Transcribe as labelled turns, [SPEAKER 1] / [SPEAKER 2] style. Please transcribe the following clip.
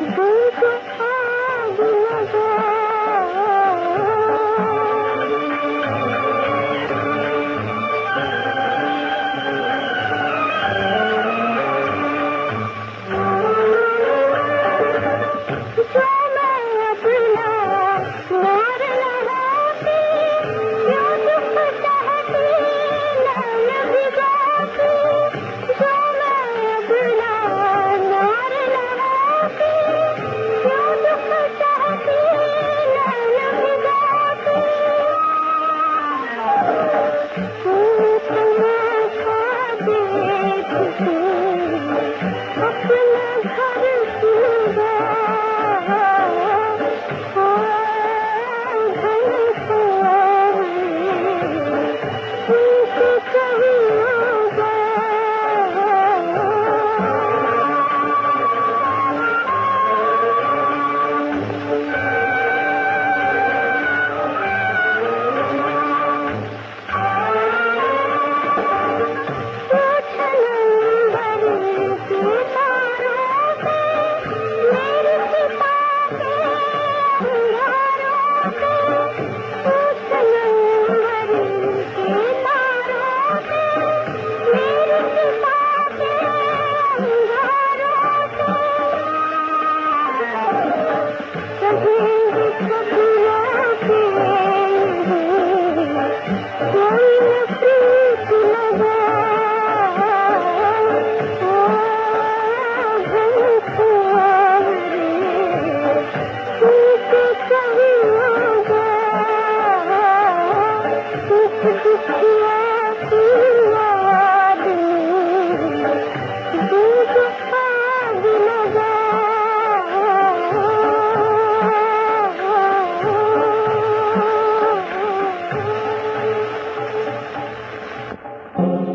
[SPEAKER 1] Baby